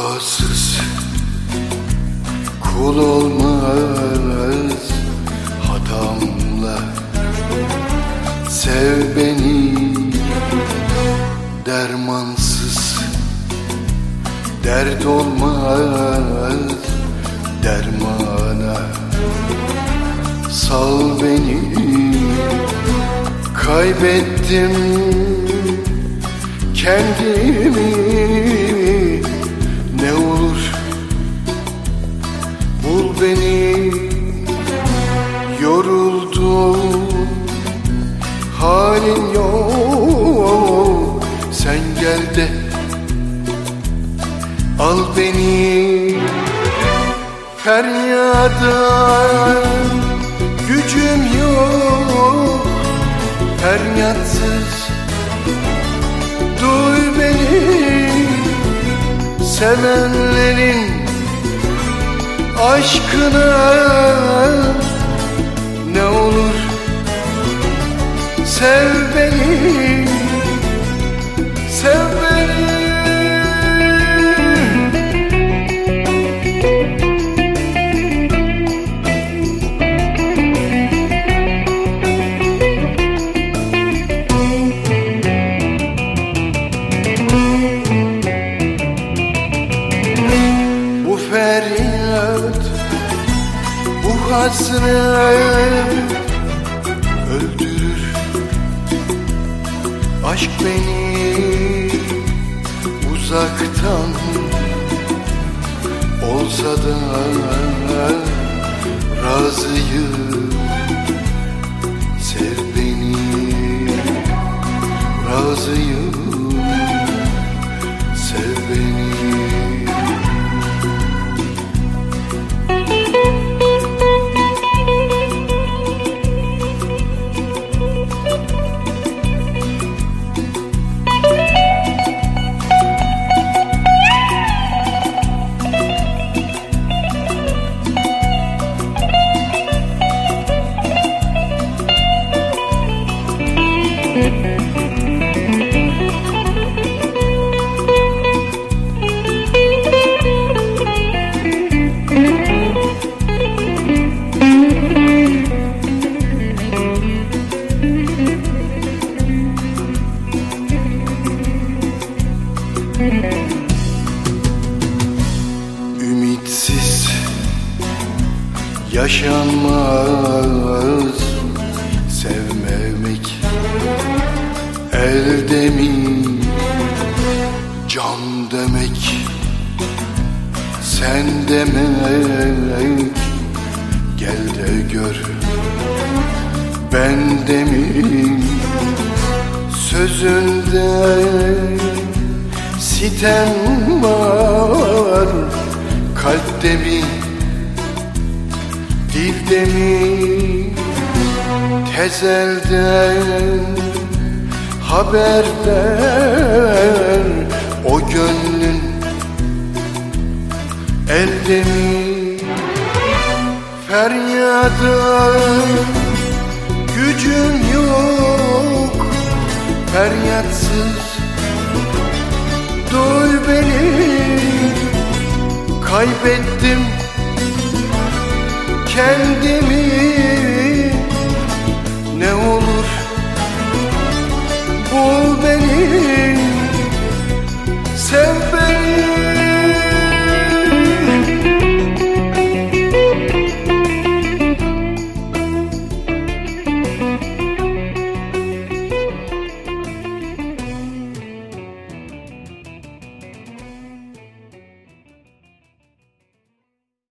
Rüyasız kul olmaz hatamla Sev beni dermansız. Dert olmaz dermana. Sal beni kaybettim kendimi. Gel de al beni feryada Gücüm yok feryatsız. Duy beni sevenlerin aşkına. Ne olur sev beni hasret Öldürür Aşk beni Uzaktan Olsa da Razıyım yaşanmaz Sevmemek elde mi can demek Sen demek. Gel de gör Ben de mi? Sözünde sitem var Kalpte mi dilde tezelden haber O gönlün elde mi feryada gücüm yok. Feryatsız Duy beni kaybettim kendimi. Ne olur bul beni. Sev beni